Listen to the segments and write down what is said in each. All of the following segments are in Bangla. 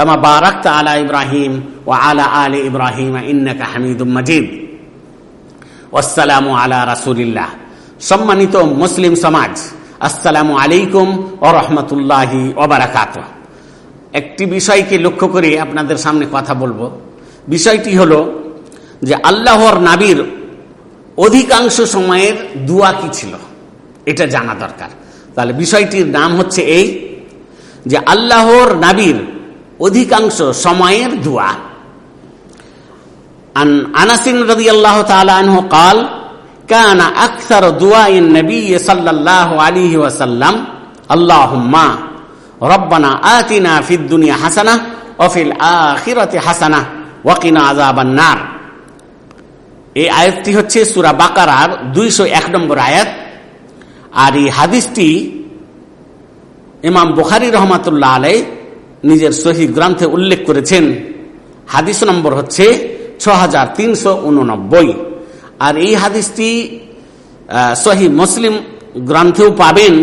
কামা বারাক্ত আলা ইব্রাহিম ও আলা আলী ইব্রাহিম ইন্নাকা হামিদুম মাজিদ। ওসালামু আলা রাসুলিল্লাহ। সম্মানিত মুসলিম সমাজ, আসসালামু আলাইকুম ও রহমতুল্লাহি ওবারাকাত একটি বিষয়কে লক্ষ্য করে আপনাদের সামনে কথা বলব। বিষয়টি হলো যে আল্লাহর নাবির অধিকাংশ সময়ের দুয়া কি ছিল? এটা জানা দরকার। তাহলে বিষয়টির নাম হচ্ছে এই যে আল্লাহর নাবির অধিকাংশ সময়ের দোয়া। আন আনাসিন রদি আল্লাহ কাল, কানা আকসার দোয়া ইন নবী সাল্লাহ আলিহি ওয়াসাল্লাম, আল্লাহুম্মা রব্বানা আতিনা ফিদ দুনিয়া হাসানা অফিল আখিরাতে হাসানা ওয়াকিনা আজাবান নার। এই আয়াতটি হচ্ছে সুরা বাকারার দুইশো এক নম্বর আয়াত। আর এই হাদিসটি ইমাম বুখারি রহমাতুল্লাহ আলাই নিজের সহি গ্রন্থে উল্লেখ করেছেন। হাদিস নম্বর হচ্ছে ছ আর এই হাদিসটি সহি মুসলিম গ্রন্থেও পাবেন।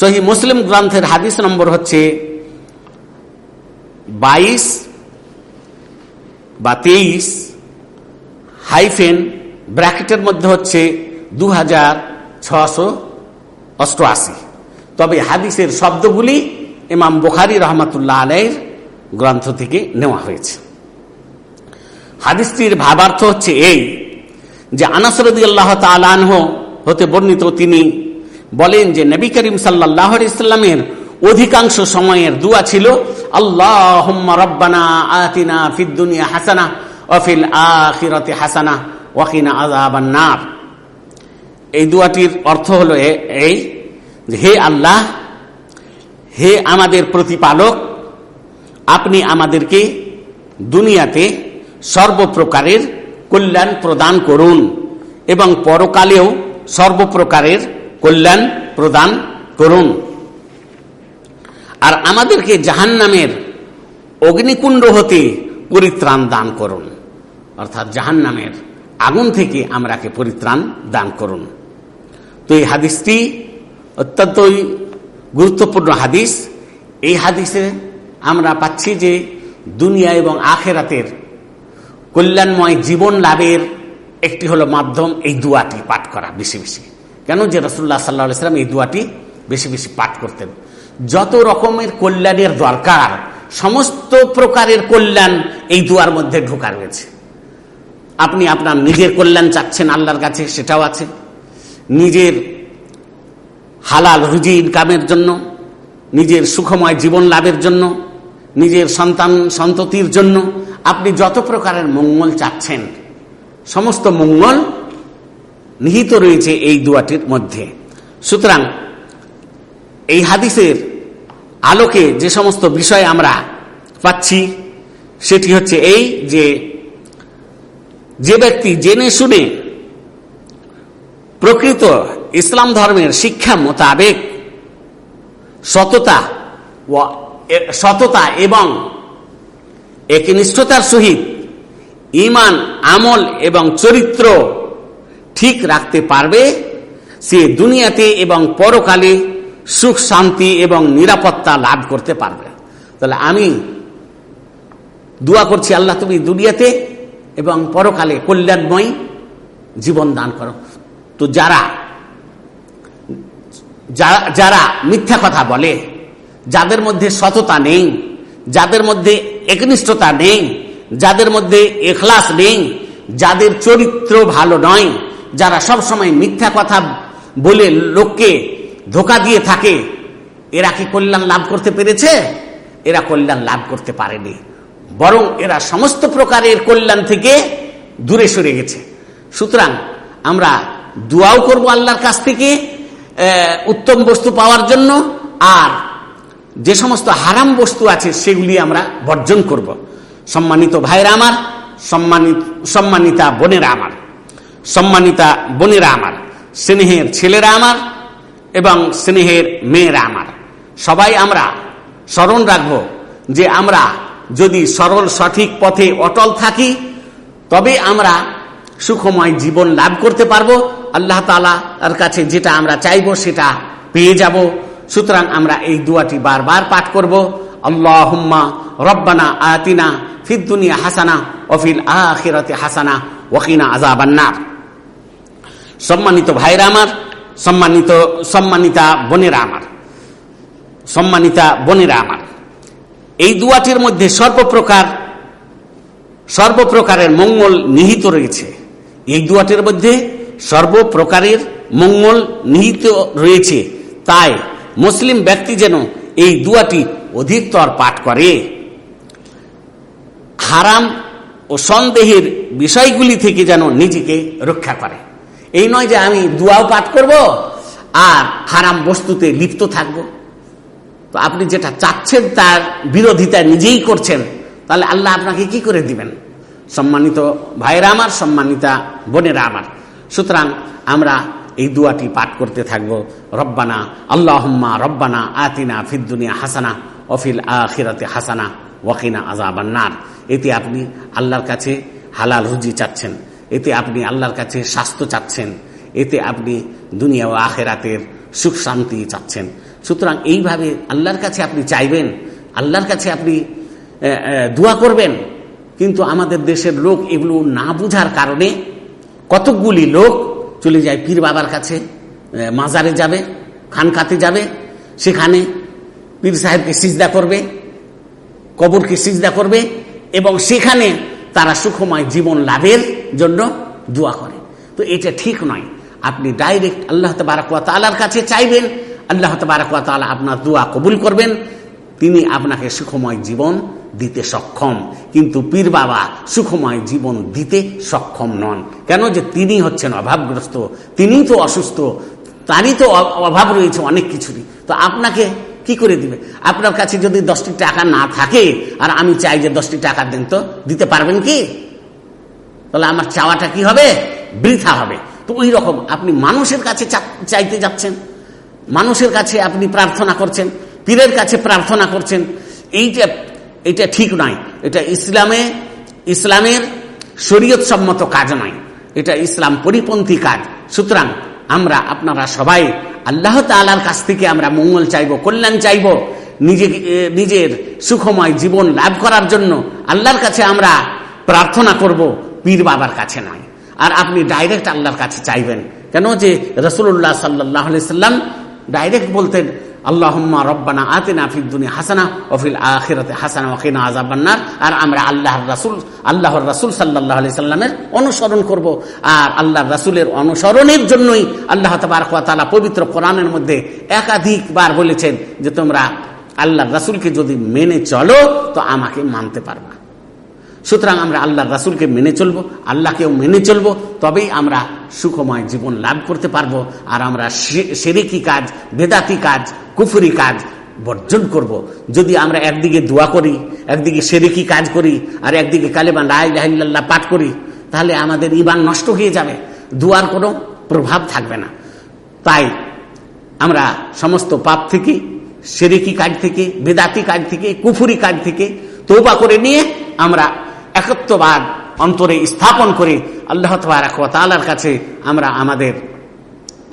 সহি মুসলিম গ্রন্থের হাদিস নম্বর হচ্ছে বাইশ বা তেইশ হাইফেন, ব্র্যাকেটের মধ্যে হচ্ছে দু হাজার ছশো অষ্টআশি। তবে হাদিসের শব্দগুলি ইমাম বুখারি রহমতুল্লাহ আলের গ্রন্থ থেকে নেওয়া হয়েছে। হাদিসটির ভাবার্থ হচ্ছে এই যে আনাসরদি আল্লাহ তালানহ হতে বর্ণিত তিনি বলেন যে নবী করিম সাল্লাহ ইসলামের অধিকাংশ সময়ের দুয়া ছিল আল্লাহ রব্বানা আতিনা ফিদ্দুনিয়া হাসানা অফিল আখিরতে হাসানা ওয়াকিনা আজাবান্নার এই দুয়াটির অর্থ হলো এই হে আল্লাহ, হে আমাদের প্রতিপালক, আপনি আমাদেরকে দুনিয়াতে সর্বপ্রকারের কল্যাণ প্রদান করুন এবং পরকালেও সর্বপ্রকারের কল্যাণ প্রদান করুন। আর আমাদেরকে জাহান নামের অগ্নিকুণ্ড হতে পরিত্রাণ দান করুন। অর্থাৎ জাহান নামের আগুন থেকে আমরাকে পরিত্রাণ দান করুন। তো এই হাদিসটি অত্যন্তই গুরুত্বপূর্ণ হাদিস। এই হাদিসে আমরা পাচ্ছি যে দুনিয়া এবং আখেরাতের কল্যাণময় জীবন লাভের একটি হলো মাধ্যম এই দুয়াটি পাঠ করা বেশি বেশি। কেন যে রসুল্লাহ সাল্লাহ সাল্লাম এই দুয়াটি বেশি বেশি পাঠ করতেন। যত রকমের কল্যাণের দরকার, সমস্ত প্রকারের কল্যাণ এই দুয়ার মধ্যে ঢোকা রয়েছে। আপনি আপনার নিজের কল্যাণ চাচ্ছেন আল্লাহর কাছে, সেটাও আছে। নিজের হালাল রুজি ইনকামের জন্য, নিজের সুখময় জীবন লাভের জন্য, নিজের সন্তান সন্ততির জন্য, আপনি যত প্রকারের মঙ্গল চাচ্ছেন, সমস্ত মঙ্গল নিহিত রয়েছে এই দুয়াটির মধ্যে। সুতরাং, এই হাদিসের আলোকে যে সমস্ত বিষয় আমরা পাচ্ছি, সেটি হচ্ছে এই যে যে ব্যক্তি জেনে শুনে প্রকৃত ইসলাম ধর্মের শিক্ষা মোতাবেক সততা সততা এবং একনিষ্ঠতার সহিত ইমান আমল এবং চরিত্র ঠিক রাখতে পারবে সে দুনিয়াতে এবং পরকালে সুখ, শান্তি এবং নিরাপত্তা লাভ করতে পারবে। তাহলে আমি দোয়া করছি, আল্লাহ তুমি দুনিয়াতে এবং পরকালে কল্যাণময় জীবন দান করো। তো যারা যারা মিথ্যা কথা বলে, যাদের মধ্যে সততা নেই, যাদের মধ্যে একনিষ্ঠতা নেই, যাদের মধ্যে এখলাস নেই, যাদের চরিত্র ভালো নয়, যারা সব সময় মিথ্যা কথা বলে লোককে ধোকা দিয়ে থাকে, এরা কি কল্যাণ লাভ করতে পেরেছে? এরা কল্যাণ লাভ করতে পারেনি। বরং এরা সমস্ত প্রকারের কল্যাণ থেকে দূরে সরে গেছে। সুতরাং আমরা দোয়াও করব আল্লাহর কাছ থেকে উত্তম বস্তু পাওয়ার জন্য আর যে সমস্ত হারাম বস্তু আছে সেগুলি আমরা বর্জন করব। সম্মানিত ভাইরা আমার, সম্মানিত, সম্মানিতা বোনেরা আমার, সম্মানিতা বোনেরা আমার, স্নেহের ছেলেরা আমার এবং স্নেহের মেয়েরা আমার সবাই আমরা স্মরণ রাখব যে আমরা যদি সরল সঠিক পথে অটল থাকি, তবে আমরা সুখময় জীবন লাভ করতে পারব আল্লাহ তালার কাছে যেটা আমরা চাইব সেটা পেয়ে যাব। সুতরাং আমরা এই দুয়াটি বারবার পাঠ করব। আল্লাহ রব্বানা আতিনা ফিদ দুনিয়া হাসানা অফিল আখিরাতে হাসানা ওয়াকিনা আজাবান্নার সম্মানিত ভাইরা আমার, সম্মানিত, সম্মানিতা বোনেরা আমার, সম্মানিতা বোনেরা আমার, এই দুয়াটির মধ্যে সর্বপ্রকার, সর্বপ্রকারের মঙ্গল নিহিত রয়েছে। এই দুয়াটির মধ্যে সর্বপ্রকারের মঙ্গল নিহিত রয়েছে। তাই মুসলিম ব্যক্তি যেন এই দুয়াটি অধিকতর পাঠ করে। হারাম ও সন্দেহের বিষয়গুলি থেকে যেন নিজেকে রক্ষা করে। এই নয় যে আমি দুয়াও পাঠ করব আর হারাম বস্তুতে লিপ্ত থাকব। তো আপনি যেটা চাচ্ছেন তার বিরোধিতা নিজেই করছেন, তাহলে আল্লাহ আপনাকে কি করে দিবেন? সম্মানিত ভাইরা আমার, সম্মানিতা বোনেরা আমার। সুতরাং আমরা এই দুয়াটি পাঠ করতে থাকব। রব্বানা, আল্লাহম্মা রব্বানা আতিনা ফিদ্দুনিয়া হাসানা অফিল আখিরাতে হাসানা ওয়াকিনা আজাবান্নার এতে আপনি আল্লাহর কাছে হালাল রুজি চাচ্ছেন, এতে আপনি আল্লাহর কাছে স্বাস্থ্য চাচ্ছেন, এতে আপনি দুনিয়া ও আখেরাতের সুখ শান্তি চাচ্ছেন। সুতরাং এইভাবে আল্লাহর কাছে আপনি চাইবেন, আল্লাহর কাছে আপনি দোয়া করবেন, কিন্তু আমাদের দেশের লোক এগুলো না বুঝার কারণে কতকগুলি লোক চলে যায় পীর বাবার কাছে মাজারে যাবে, খানকাতে যাবে, সেখানে পীর সাহেবকে সিজদা করবে, কবরকে সিজদা করবে, এবং সেখানে তারা সুখময় জীবন লাভের জন্য দোয়া করে। তো এটা ঠিক নয়। আপনি ডাইরেক্ট আল্লাহ তবারকুয়া তালার কাছে চাইবেন, আল্লাহ তবারকুয়া তালা আপনার দোয়া কবুল করবেন, তিনি আপনাকে সুখময় জীবন দিতে সক্ষম। কিন্তু পীর বাবা সুখময় জীবন দিতে সক্ষম নন। কেন যে তিনি হচ্ছেন অভাবগ্রস্ত, তিনি তো অসুস্থ, তারই তো অভাব রয়েছে অনেক কিছুরই। তো আপনাকে কি করে দিবে? আপনার কাছে যদি দশটি টাকা না থাকে, আর আমি চাই যে দশটি টাকা দেন তো দিতে পারবেন কি? তাহলে আমার চাওয়াটা কি হবে? বৃথা হবে। তো ওই রকম আপনি মানুষের কাছে চাইতে যাচ্ছেন, মানুষের কাছে আপনি প্রার্থনা করছেন, পীরের কাছে প্রার্থনা করছেন, এইটা এটা ঠিক নয় এটা ইসলামে, ইসলামের শরীয়ত সম্মত কাজ নয়। এটা ইসলাম পরিপন্থী কাজ। সুতরাং আমরা, আপনারা সবাই আল্লাহ তালার কাছ থেকে আমরা মঙ্গল চাইব, কল্যাণ চাইব। নিজে নিজের সুখময় জীবন লাভ করার জন্য আল্লাহর কাছে আমরা প্রার্থনা করব, পীর বাবার কাছে নয়। আর আপনি ডাইরেক্ট আল্লাহর কাছে চাইবেন। কেন যে রসুল্লাহ সাল্লাহ সাল্লাম ডাইরেক্ট বলতেন আল্লাহম্মা রব্বানা আতিনা ফিদ্দুনিয়া হাসানা অফিল আখিরাতে হাসানা ওকিনা আজাবান্নার আর আমরা আল্লাহর রাসুল আল্লাহর রাসুল সাল্লাহ আলি সাল্লামের অনুসরণ করব। আর আল্লাহর রাসুলের অনুসরণের জন্যই আল্লাহ তালা পবিত্র কোরআনের মধ্যে একাধিকবার বলেছেন যে তোমরা আল্লাহর রাসুলকে যদি মেনে চলো, তো আমাকে মানতে পারবা। সুতরাং আমরা আল্লাহর রাসুলকে মেনে চলবো, আল্লাহকেও মেনে চলবো, তবেই আমরা সুখময় জীবন লাভ করতে পারব। আর আমরা সেরেকি কাজ, বেদাতি কাজ কুফুরি কাজ বর্জন করব। যদি আমরা একদিকে দোয়া করি, একদিকে সেরেকি কাজ করি, আর একদিকে কালেবান রাহিল্লাহ পাঠ করি, তাহলে আমাদের ইবান নষ্ট হয়ে যাবে দুয়ার কোনো প্রভাব থাকবে না তাই আমরা সমস্ত পাপ থেকে, সেরেকি কাজ থেকে, বেদাতি কাজ থেকে, কুফুরি কাজ থেকে তৌবা করে নিয়ে আমরা একত্ববাদ অন্তরে স্থাপন করে আল্লাহ তালার কাছে আমরা আমাদের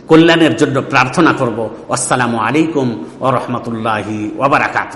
কল্যাণের জন্য প্রার্থনা করব। আসসালামু আলাইকুম ও রহমতুল্লাহি ওবরাকাত